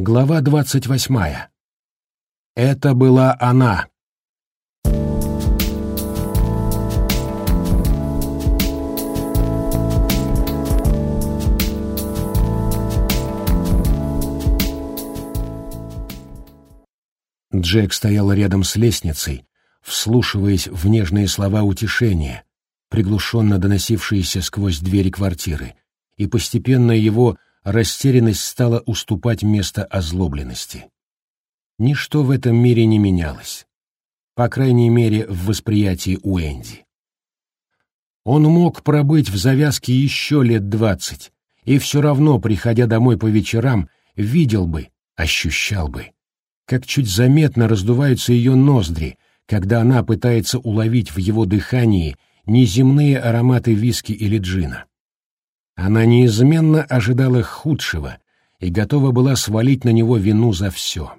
Глава двадцать восьмая. Это была она. Джек стоял рядом с лестницей, вслушиваясь в нежные слова утешения, приглушенно доносившиеся сквозь двери квартиры, и постепенно его растерянность стала уступать место озлобленности. Ничто в этом мире не менялось, по крайней мере, в восприятии Уэнди. Он мог пробыть в завязке еще лет двадцать, и все равно, приходя домой по вечерам, видел бы, ощущал бы, как чуть заметно раздуваются ее ноздри, когда она пытается уловить в его дыхании неземные ароматы виски или джина. Она неизменно ожидала худшего и готова была свалить на него вину за все.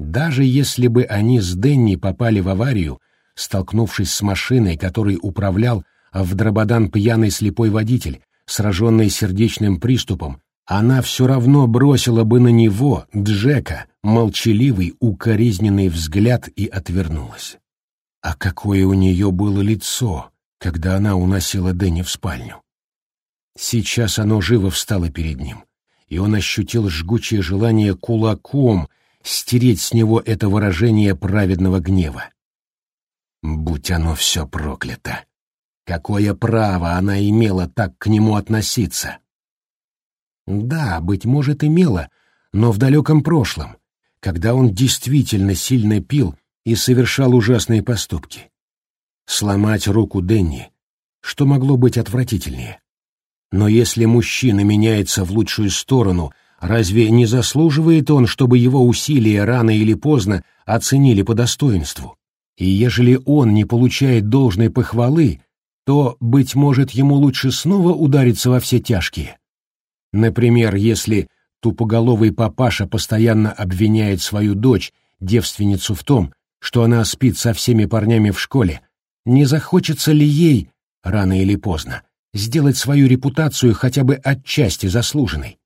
Даже если бы они с Денни попали в аварию, столкнувшись с машиной, которой управлял в Драбадан пьяный слепой водитель, сраженный сердечным приступом, она все равно бросила бы на него, Джека, молчаливый, укоризненный взгляд и отвернулась. А какое у нее было лицо, когда она уносила Дэнни в спальню. Сейчас оно живо встало перед ним, и он ощутил жгучее желание кулаком стереть с него это выражение праведного гнева. Будь оно все проклято! Какое право она имела так к нему относиться? Да, быть может, имела, но в далеком прошлом, когда он действительно сильно пил и совершал ужасные поступки. Сломать руку Денни, что могло быть отвратительнее? Но если мужчина меняется в лучшую сторону, разве не заслуживает он, чтобы его усилия рано или поздно оценили по достоинству? И ежели он не получает должной похвалы, то, быть может, ему лучше снова удариться во все тяжкие. Например, если тупоголовый папаша постоянно обвиняет свою дочь, девственницу, в том, что она спит со всеми парнями в школе, не захочется ли ей, рано или поздно, сделать свою репутацию хотя бы отчасти заслуженной.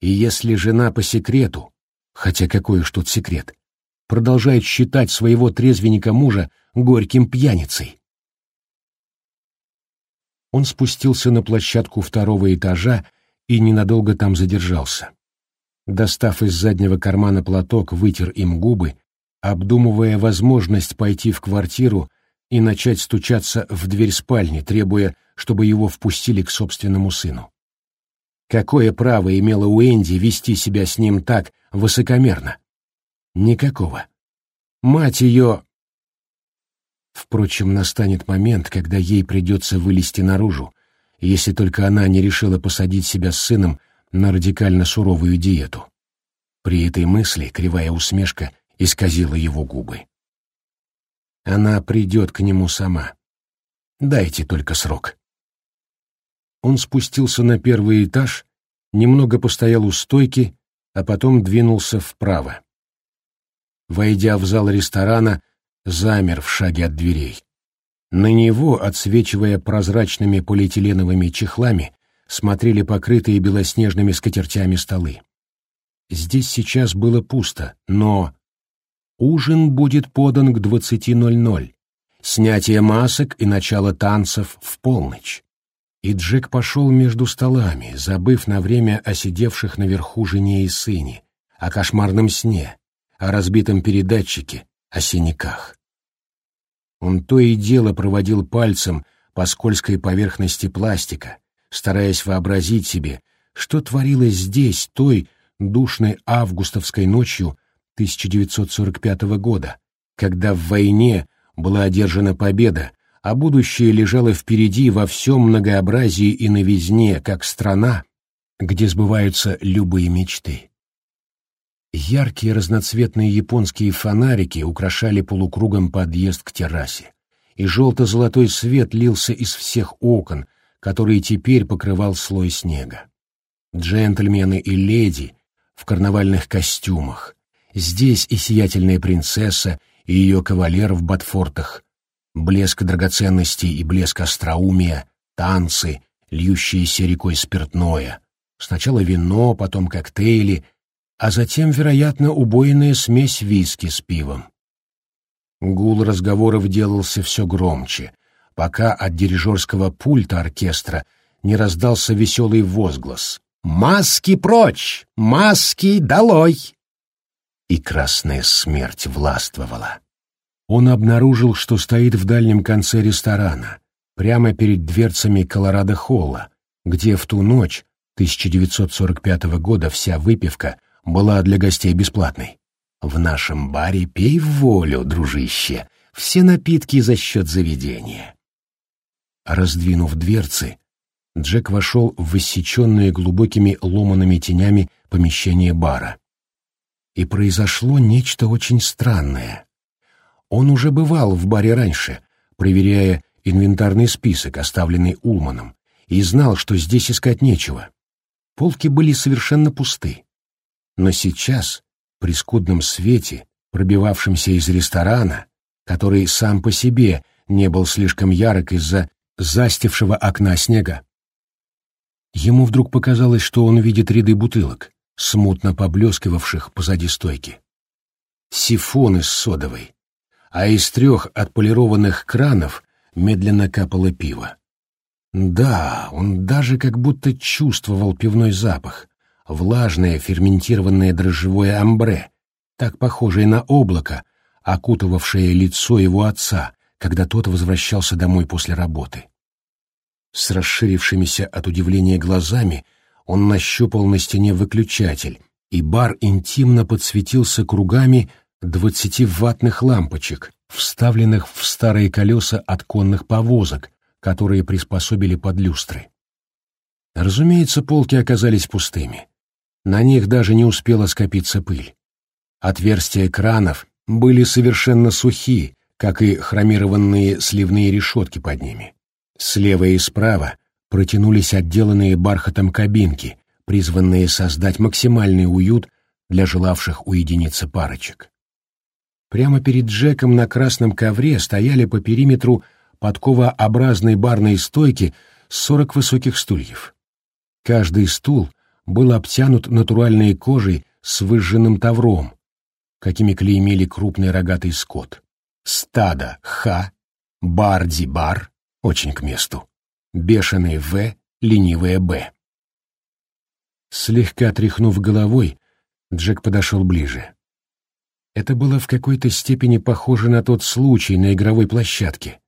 И если жена по секрету, хотя какой уж тут секрет, продолжает считать своего трезвенника мужа горьким пьяницей. Он спустился на площадку второго этажа и ненадолго там задержался. Достав из заднего кармана платок, вытер им губы, обдумывая возможность пойти в квартиру и начать стучаться в дверь спальни, требуя, чтобы его впустили к собственному сыну. Какое право имела Уэнди вести себя с ним так высокомерно? Никакого. Мать ее... Впрочем, настанет момент, когда ей придется вылезти наружу, если только она не решила посадить себя с сыном на радикально суровую диету. При этой мысли кривая усмешка исказила его губы. Она придет к нему сама. Дайте только срок. Он спустился на первый этаж, немного постоял у стойки, а потом двинулся вправо. Войдя в зал ресторана, замер в шаге от дверей. На него, отсвечивая прозрачными полиэтиленовыми чехлами, смотрели покрытые белоснежными скатертями столы. Здесь сейчас было пусто, но Ужин будет подан к 20.00. Снятие масок и начало танцев в полночь. И Джек пошел между столами, забыв на время о сидевших наверху жене и сыне, о кошмарном сне, о разбитом передатчике, о синяках. Он то и дело проводил пальцем по скользкой поверхности пластика, стараясь вообразить себе, что творилось здесь той душной августовской ночью 1945 года, когда в войне была одержана победа, а будущее лежало впереди во всем многообразии и новизне, как страна, где сбываются любые мечты. Яркие разноцветные японские фонарики украшали полукругом подъезд к террасе, и желто-золотой свет лился из всех окон, которые теперь покрывал слой снега. Джентльмены и леди в карнавальных костюмах, Здесь и сиятельная принцесса, и ее кавалер в ботфортах, блеск драгоценностей и блеск остроумия, танцы, льющиеся рекой спиртное. Сначала вино, потом коктейли, а затем, вероятно, убойная смесь виски с пивом. Гул разговоров делался все громче, пока от дирижерского пульта оркестра не раздался веселый возглас «Маски прочь! Маски долой!» И красная смерть властвовала. Он обнаружил, что стоит в дальнем конце ресторана, прямо перед дверцами Колорадо-Холла, где в ту ночь 1945 года вся выпивка была для гостей бесплатной. В нашем баре пей в волю, дружище, все напитки за счет заведения. Раздвинув дверцы, Джек вошел в воссеченные глубокими ломаными тенями помещение бара. И произошло нечто очень странное. Он уже бывал в баре раньше, проверяя инвентарный список, оставленный Улманом, и знал, что здесь искать нечего. Полки были совершенно пусты. Но сейчас при скудном свете, пробивавшемся из ресторана, который сам по себе не был слишком ярок из-за застившего окна снега. Ему вдруг показалось, что он видит ряды бутылок, смутно поблескивавших позади стойки. Сифоны с содовой, а из трех отполированных кранов медленно капало пиво. Да, он даже как будто чувствовал пивной запах, влажное ферментированное дрожжевое амбре, так похожее на облако, окутывавшее лицо его отца, когда тот возвращался домой после работы. С расширившимися от удивления глазами он нащупал на стене выключатель, и бар интимно подсветился кругами двадцати ваттных лампочек, вставленных в старые колеса от конных повозок, которые приспособили под люстры. Разумеется, полки оказались пустыми. На них даже не успела скопиться пыль. Отверстия кранов были совершенно сухи, как и хромированные сливные решетки под ними. Слева и справа протянулись отделанные бархатом кабинки, призванные создать максимальный уют для желавших уединиться парочек. Прямо перед Джеком на красном ковре стояли по периметру подковообразной барной стойки сорок высоких стульев. Каждый стул был обтянут натуральной кожей с выжженным тавром, какими клеймили крупный рогатый скот. Стадо Х, Барди-бар, очень к месту, бешеный В, ленивая Б. Слегка тряхнув головой, Джек подошел ближе. Это было в какой-то степени похоже на тот случай на игровой площадке.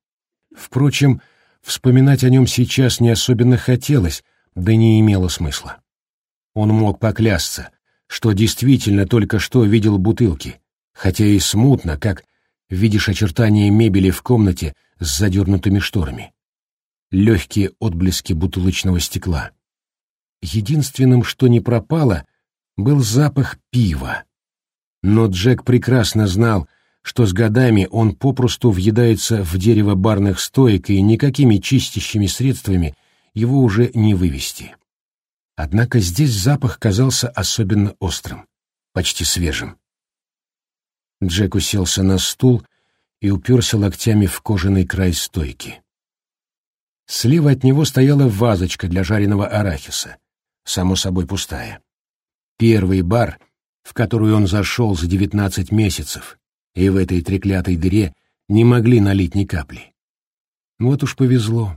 Впрочем, вспоминать о нем сейчас не особенно хотелось, да не имело смысла. Он мог поклясться, что действительно только что видел бутылки, хотя и смутно, как видишь очертания мебели в комнате с задернутыми шторами. Легкие отблески бутылочного стекла. Единственным, что не пропало, был запах пива. Но Джек прекрасно знал, что с годами он попросту въедается в дерево барных стоек и никакими чистящими средствами его уже не вывести. Однако здесь запах казался особенно острым, почти свежим. Джек уселся на стул и уперся локтями в кожаный край стойки. Слева от него стояла вазочка для жареного арахиса, само собой пустая. Первый бар, в который он зашел за девятнадцать месяцев, и в этой треклятой дыре не могли налить ни капли. Вот уж повезло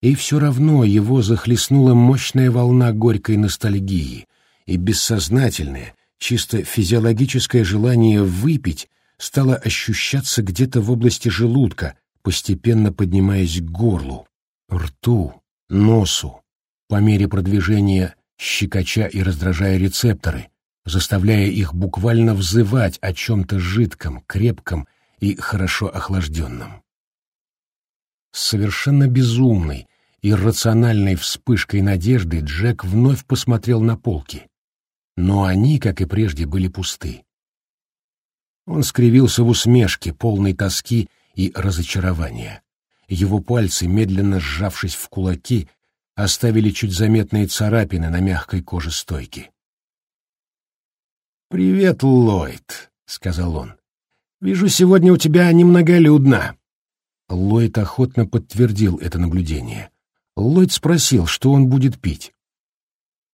и все равно его захлестнула мощная волна горькой ностальгии, и бессознательное, чисто физиологическое желание выпить стало ощущаться где-то в области желудка, постепенно поднимаясь к горлу, рту, носу, по мере продвижения щекоча и раздражая рецепторы, заставляя их буквально взывать о чем-то жидком, крепком и хорошо охлажденном. Совершенно безумный, иррациональной вспышкой надежды Джек вновь посмотрел на полки. Но они, как и прежде, были пусты. Он скривился в усмешке, полной тоски и разочарования. Его пальцы, медленно сжавшись в кулаки, оставили чуть заметные царапины на мягкой коже стойки. «Привет, Ллойд», — сказал он. «Вижу, сегодня у тебя немноголюдно». Ллойд охотно подтвердил это наблюдение. Ллойд спросил, что он будет пить.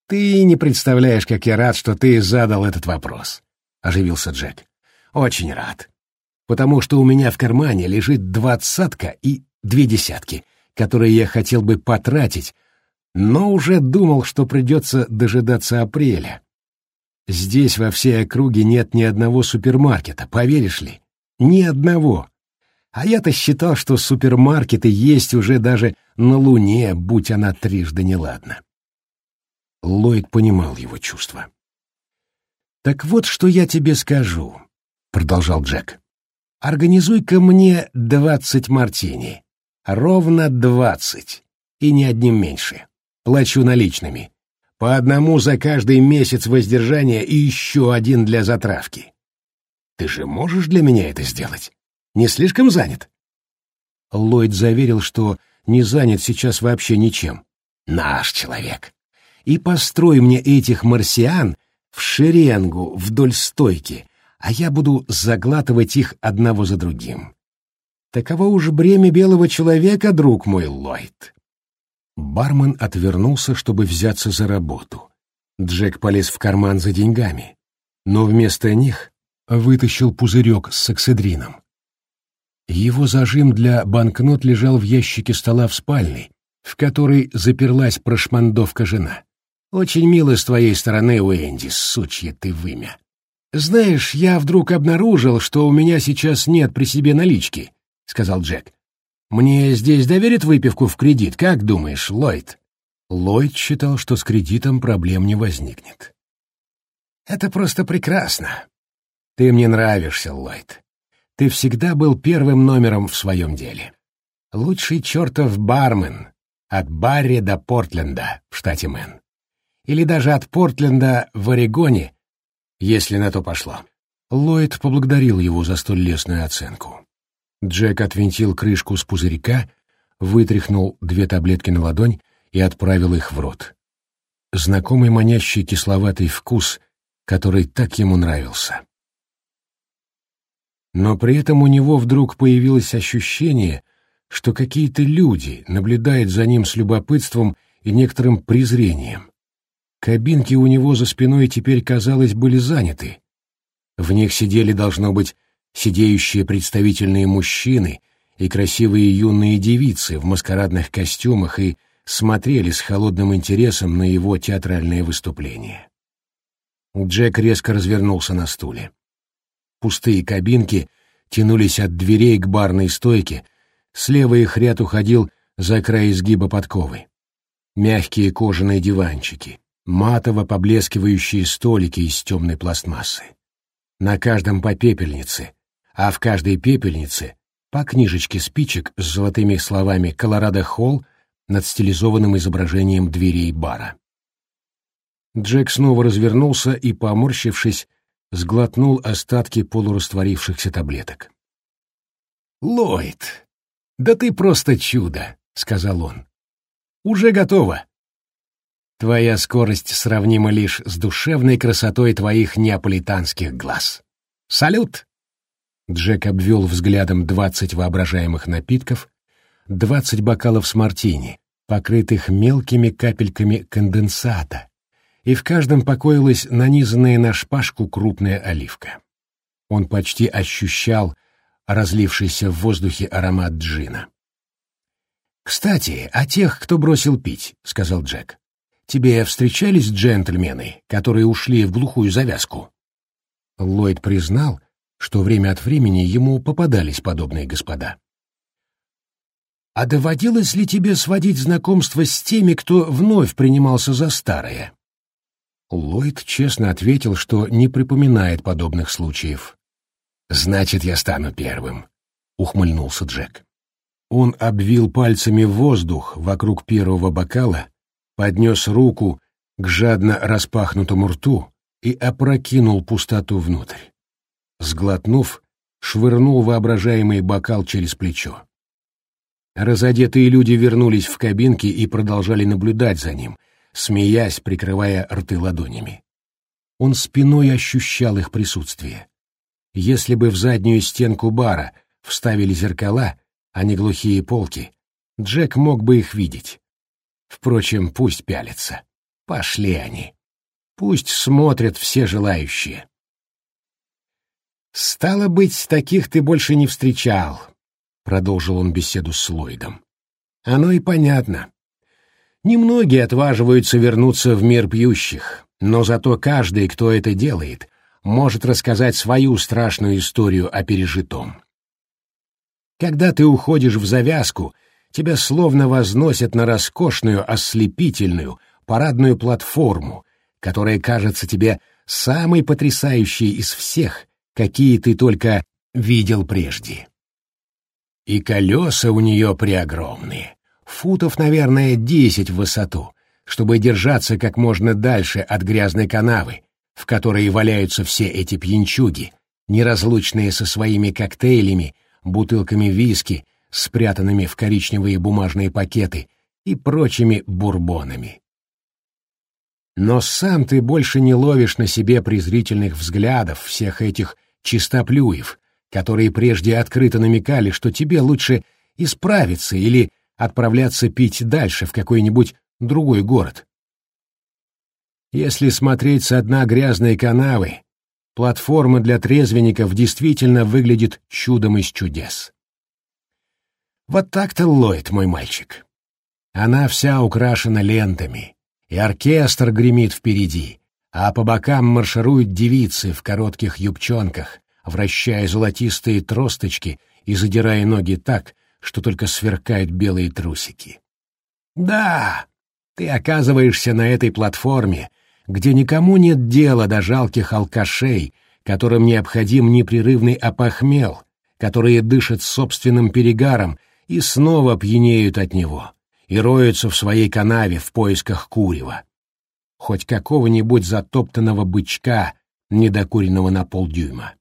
«Ты не представляешь, как я рад, что ты задал этот вопрос», — оживился Джек. «Очень рад. Потому что у меня в кармане лежит двадцатка и две десятки, которые я хотел бы потратить, но уже думал, что придется дожидаться апреля. Здесь во всей округе нет ни одного супермаркета, поверишь ли? Ни одного. А я-то считал, что супермаркеты есть уже даже на Луне, будь она трижды неладна. Ллойд понимал его чувства. «Так вот, что я тебе скажу», — продолжал Джек. «Организуй-ка мне двадцать мартини. Ровно двадцать. И ни одним меньше. Плачу наличными. По одному за каждый месяц воздержания и еще один для затравки. Ты же можешь для меня это сделать? Не слишком занят?» Ллойд заверил, что не занят сейчас вообще ничем. «Наш человек и построй мне этих марсиан в шеренгу вдоль стойки, а я буду заглатывать их одного за другим. Таково уж бремя белого человека, друг мой Ллойд. Бармен отвернулся, чтобы взяться за работу. Джек полез в карман за деньгами, но вместо них вытащил пузырек с сакседрином. Его зажим для банкнот лежал в ящике стола в спальне, в которой заперлась прошмандовка жена. Очень мило с твоей стороны, Уэнди, сучья ты вымя. Знаешь, я вдруг обнаружил, что у меня сейчас нет при себе налички, — сказал Джек. Мне здесь доверят выпивку в кредит, как думаешь, Ллойд? Ллойд считал, что с кредитом проблем не возникнет. Это просто прекрасно. Ты мне нравишься, Ллойд. Ты всегда был первым номером в своем деле. Лучший чертов бармен от Барри до Портленда в штате Мэн или даже от Портленда в Орегоне, если на то пошло. Ллойд поблагодарил его за столь лестную оценку. Джек отвинтил крышку с пузырька, вытряхнул две таблетки на ладонь и отправил их в рот. Знакомый манящий кисловатый вкус, который так ему нравился. Но при этом у него вдруг появилось ощущение, что какие-то люди наблюдают за ним с любопытством и некоторым презрением. Кабинки у него за спиной теперь, казалось, были заняты. В них сидели, должно быть, сидеющие представительные мужчины и красивые юные девицы в маскарадных костюмах и смотрели с холодным интересом на его театральное выступление. Джек резко развернулся на стуле. Пустые кабинки тянулись от дверей к барной стойке, слева их ряд уходил за край изгиба подковы. Мягкие кожаные диванчики, матово поблескивающие столики из темной пластмассы. На каждом по пепельнице, а в каждой пепельнице по книжечке спичек с золотыми словами «Колорадо Холл» над стилизованным изображением дверей бара. Джек снова развернулся и, поморщившись, сглотнул остатки полурастворившихся таблеток. «Ллойд, да ты просто чудо!» — сказал он. «Уже готово. Твоя скорость сравнима лишь с душевной красотой твоих неаполитанских глаз. Салют!» Джек обвел взглядом двадцать воображаемых напитков, двадцать бокалов с мартини, покрытых мелкими капельками конденсата, и в каждом покоилась нанизанная на шпажку крупная оливка. Он почти ощущал разлившийся в воздухе аромат джина. «Кстати, о тех, кто бросил пить», — сказал Джек. Тебе встречались джентльмены, которые ушли в глухую завязку?» Ллойд признал, что время от времени ему попадались подобные господа. «А доводилось ли тебе сводить знакомство с теми, кто вновь принимался за старое?» Ллойд честно ответил, что не припоминает подобных случаев. «Значит, я стану первым», — ухмыльнулся Джек. Он обвил пальцами воздух вокруг первого бокала поднес руку к жадно распахнутому рту и опрокинул пустоту внутрь. Сглотнув, швырнул воображаемый бокал через плечо. Разодетые люди вернулись в кабинки и продолжали наблюдать за ним, смеясь, прикрывая рты ладонями. Он спиной ощущал их присутствие. Если бы в заднюю стенку бара вставили зеркала, а не глухие полки, Джек мог бы их видеть. Впрочем, пусть пялится. Пошли они. Пусть смотрят все желающие. «Стало быть, таких ты больше не встречал», — продолжил он беседу с Ллойдом. «Оно и понятно. Немногие отваживаются вернуться в мир пьющих, но зато каждый, кто это делает, может рассказать свою страшную историю о пережитом. Когда ты уходишь в завязку, тебя словно возносят на роскошную, ослепительную, парадную платформу, которая кажется тебе самой потрясающей из всех, какие ты только видел прежде. И колеса у нее преогромные, футов, наверное, десять в высоту, чтобы держаться как можно дальше от грязной канавы, в которой валяются все эти пьянчуги, неразлучные со своими коктейлями, бутылками виски, спрятанными в коричневые бумажные пакеты и прочими бурбонами. Но сам ты больше не ловишь на себе презрительных взглядов всех этих чистоплюев, которые прежде открыто намекали, что тебе лучше исправиться или отправляться пить дальше в какой-нибудь другой город. Если смотреть с дна грязной канавы, платформа для трезвенников действительно выглядит чудом из чудес. Вот так-то Ллойд, мой мальчик. Она вся украшена лентами, и оркестр гремит впереди, а по бокам маршируют девицы в коротких юбчонках, вращая золотистые тросточки и задирая ноги так, что только сверкают белые трусики. Да, ты оказываешься на этой платформе, где никому нет дела до жалких алкашей, которым необходим непрерывный опохмел, которые дышат собственным перегаром и снова пьянеют от него и роются в своей канаве в поисках курева. Хоть какого-нибудь затоптанного бычка, недокуренного на полдюйма.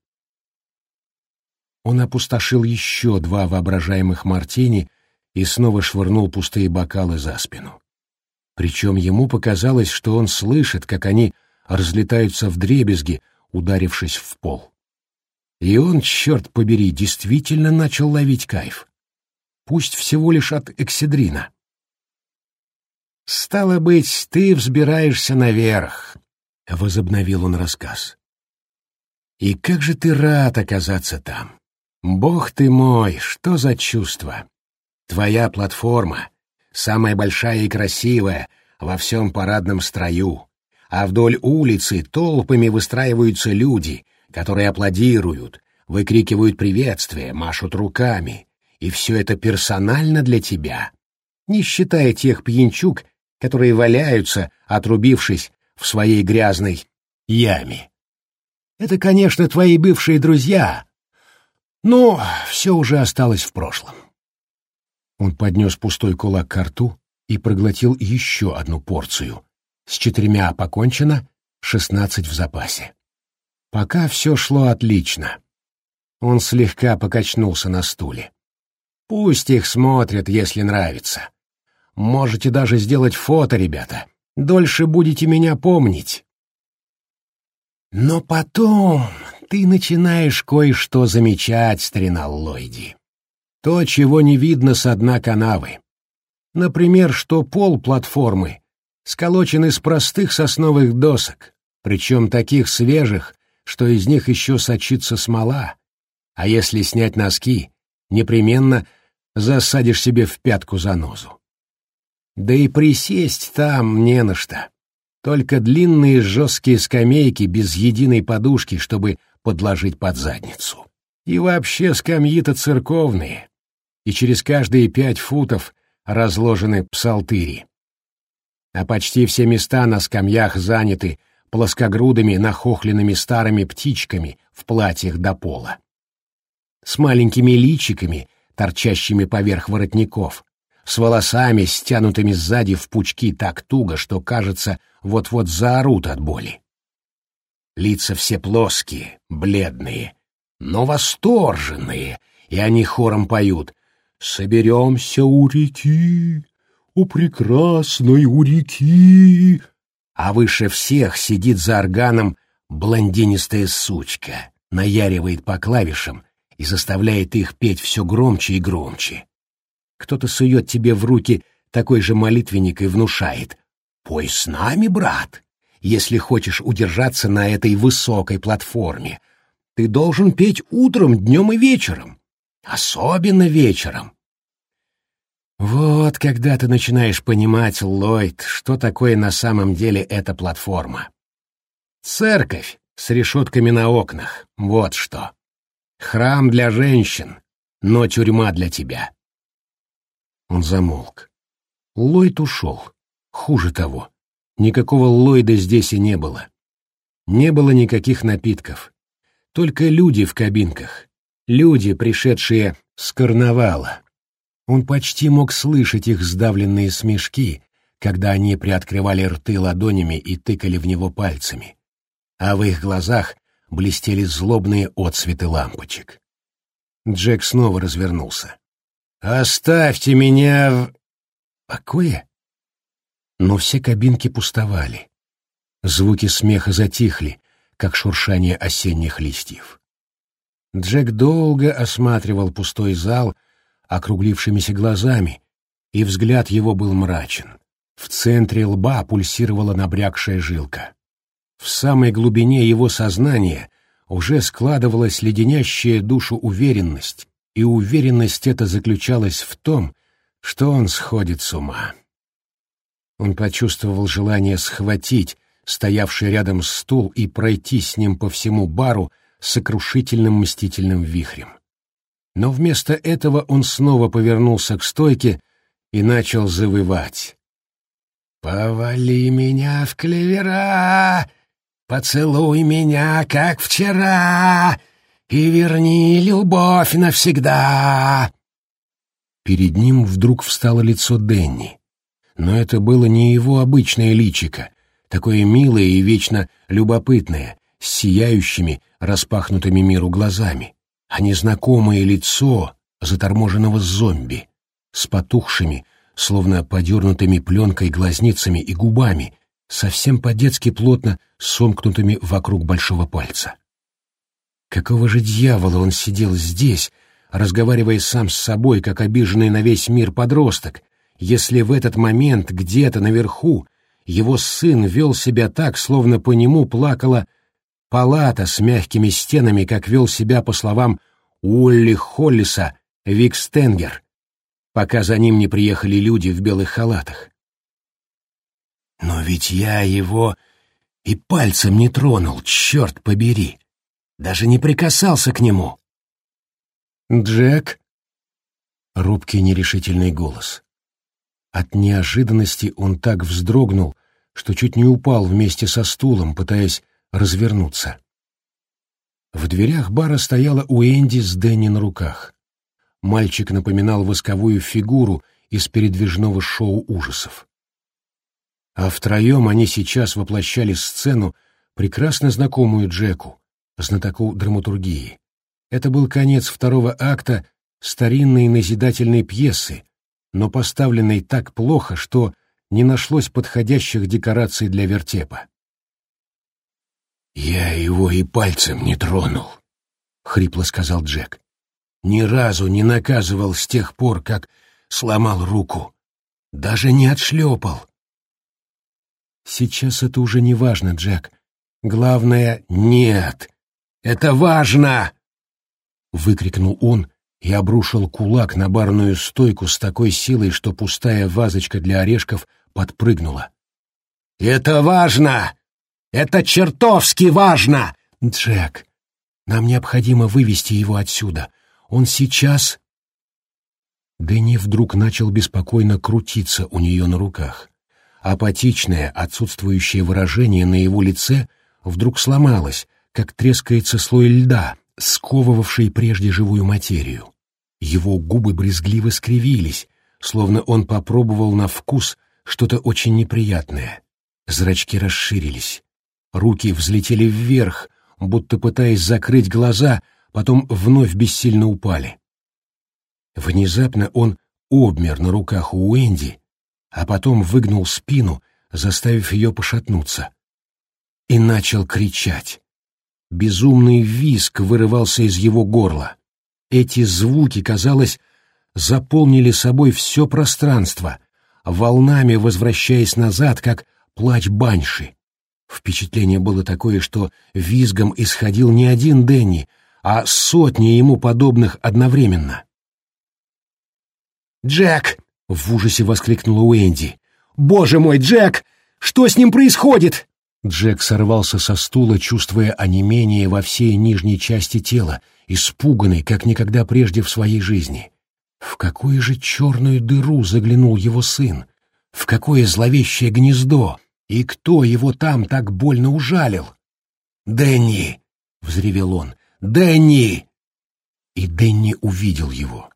Он опустошил еще два воображаемых мартини и снова швырнул пустые бокалы за спину. Причем ему показалось, что он слышит, как они разлетаются в дребезги, ударившись в пол. И он, черт побери, действительно начал ловить кайф. Пусть всего лишь от экседрина. «Стало быть, ты взбираешься наверх», — возобновил он рассказ. «И как же ты рад оказаться там! Бог ты мой, что за чувство! Твоя платформа, самая большая и красивая во всем парадном строю, а вдоль улицы толпами выстраиваются люди, которые аплодируют, выкрикивают приветствия, машут руками, и все это персонально для тебя, не считая тех пьянчук, которые валяются, отрубившись в своей грязной яме. Это, конечно, твои бывшие друзья, но все уже осталось в прошлом. Он поднес пустой кулак к рту и проглотил еще одну порцию. С четырьмя покончено, шестнадцать в запасе. Пока все шло отлично. Он слегка покачнулся на стуле. Пусть их смотрят, если нравится. Можете даже сделать фото, ребята. Дольше будете меня помнить. Но потом ты начинаешь кое-что замечать, старина Ллойди. То, чего не видно со дна канавы. Например, что пол платформы сколочен из простых сосновых досок, причем таких свежих, что из них еще сочится смола. А если снять носки, непременно засадишь себе в пятку занозу. Да и присесть там не на что. Только длинные жесткие скамейки без единой подушки, чтобы подложить под задницу. И вообще скамьи-то церковные. И через каждые пять футов разложены псалтыри. А почти все места на скамьях заняты плоскогрудыми нахохленными старыми птичками в платьях до пола. С маленькими личиками, торчащими поверх воротников, с волосами, стянутыми сзади в пучки так туго, что, кажется, вот-вот заорут от боли. Лица все плоские, бледные, но восторженные, и они хором поют «Соберемся у реки, у прекрасной у реки». А выше всех сидит за органом блондинистая сучка, наяривает по клавишам и заставляет их петь все громче и громче. Кто-то сует тебе в руки такой же молитвенник и внушает. Пой с нами, брат, если хочешь удержаться на этой высокой платформе. Ты должен петь утром, днем и вечером. Особенно вечером. Вот когда ты начинаешь понимать, Ллойд, что такое на самом деле эта платформа. Церковь с решетками на окнах, вот что. Храм для женщин, но тюрьма для тебя. Он замолк. Ллойд ушел. Хуже того, никакого Ллойда здесь и не было. Не было никаких напитков. Только люди в кабинках. Люди, пришедшие с карнавала. Он почти мог слышать их сдавленные смешки, когда они приоткрывали рты ладонями и тыкали в него пальцами. А в их глазах блестели злобные отсветы лампочек. Джек снова развернулся. «Оставьте меня в...» «Покое?» Но все кабинки пустовали. Звуки смеха затихли, как шуршание осенних листьев. Джек долго осматривал пустой зал округлившимися глазами, и взгляд его был мрачен. В центре лба пульсировала набрякшая жилка. В самой глубине его сознания уже складывалась леденящая душу уверенность, и уверенность эта заключалась в том, что он сходит с ума. Он почувствовал желание схватить стоявший рядом стул и пройти с ним по всему бару сокрушительным мстительным вихрем. Но вместо этого он снова повернулся к стойке и начал завывать. «Повали меня в клевера, поцелуй меня, как вчера, и верни любовь навсегда!» Перед ним вдруг встало лицо Денни. Но это было не его обычное личико, такое милое и вечно любопытное, с сияющими, распахнутыми миру глазами а незнакомое лицо заторможенного зомби с потухшими, словно подернутыми пленкой глазницами и губами, совсем по-детски плотно сомкнутыми вокруг большого пальца. Какого же дьявола он сидел здесь, разговаривая сам с собой, как обиженный на весь мир подросток, если в этот момент где-то наверху его сын вел себя так, словно по нему плакала палата с мягкими стенами, как вел себя, по словам Уолли Холлиса, Вик Стенгер, пока за ним не приехали люди в белых халатах. Но ведь я его и пальцем не тронул, черт побери, даже не прикасался к нему. «Джек?» — рубкий нерешительный голос. От неожиданности он так вздрогнул, что чуть не упал вместе со стулом, пытаясь развернуться. В дверях бара стояла Уэнди с Дэнни на руках. Мальчик напоминал восковую фигуру из передвижного шоу ужасов. А втроем они сейчас воплощали сцену, прекрасно знакомую Джеку, знатоку драматургии. Это был конец второго акта старинной назидательной пьесы, но поставленной так плохо, что не нашлось подходящих декораций для вертепа. «Я его и пальцем не тронул», — хрипло сказал Джек. «Ни разу не наказывал с тех пор, как сломал руку. Даже не отшлепал». «Сейчас это уже не важно, Джек. Главное — нет. Это важно!» Выкрикнул он и обрушил кулак на барную стойку с такой силой, что пустая вазочка для орешков подпрыгнула. «Это важно! Это чертовски важно!» «Джек, нам необходимо вывести его отсюда. Он сейчас...» Дэнни вдруг начал беспокойно крутиться у нее на руках. Апатичное, отсутствующее выражение на его лице вдруг сломалось, как трескается слой льда, сковывавший прежде живую материю. Его губы брезгливо скривились, словно он попробовал на вкус что-то очень неприятное. Зрачки расширились. Руки взлетели вверх, будто пытаясь закрыть глаза, потом вновь бессильно упали. Внезапно он обмер на руках у Уэнди, а потом выгнул спину, заставив ее пошатнуться. И начал кричать. Безумный визг вырывался из его горла. Эти звуки, казалось, заполнили собой все пространство, волнами возвращаясь назад, как плач Банши. Впечатление было такое, что визгом исходил не один Дэнни, а сотни ему подобных одновременно. «Джек!» — в ужасе воскликнула Уэнди. «Боже мой, Джек! Что с ним происходит?» Джек сорвался со стула, чувствуя онемение во всей нижней части тела, испуганный, как никогда прежде в своей жизни. В какую же черную дыру заглянул его сын? В какое зловещее гнездо? И кто его там так больно ужалил? «Дэнни!» — взревел он. «Дэнни!» И Дэнни увидел его.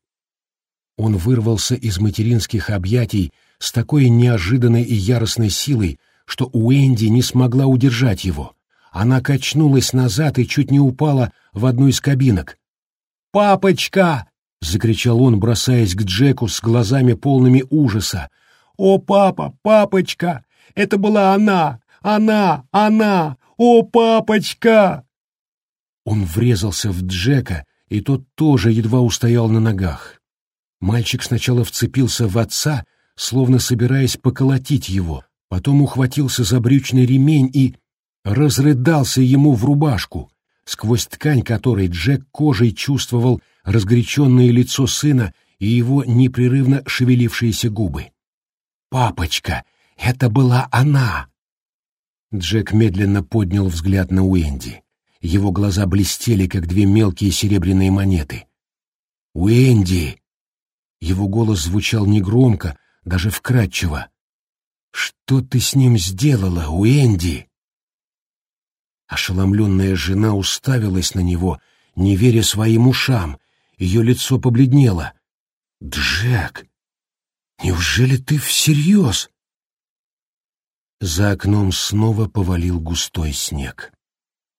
Он вырвался из материнских объятий с такой неожиданной и яростной силой, что Уэнди не смогла удержать его. Она качнулась назад и чуть не упала в одну из кабинок. «Папочка!» — закричал он, бросаясь к Джеку с глазами полными ужаса. «О, папа, папочка! Это была она! Она! Она! О, папочка!» Он врезался в Джека, и тот тоже едва устоял на ногах. Мальчик сначала вцепился в отца, словно собираясь поколотить его, потом ухватился за брючный ремень и разрыдался ему в рубашку, сквозь ткань которой Джек кожей чувствовал разгоряченное лицо сына и его непрерывно шевелившиеся губы. «Папочка, это была она!» Джек медленно поднял взгляд на Уэнди. Его глаза блестели, как две мелкие серебряные монеты. «Уэнди!» Его голос звучал негромко, даже вкрадчиво. «Что ты с ним сделала, Уэнди?» Ошеломленная жена уставилась на него, не веря своим ушам. Ее лицо побледнело. «Джек, неужели ты всерьез?» За окном снова повалил густой снег.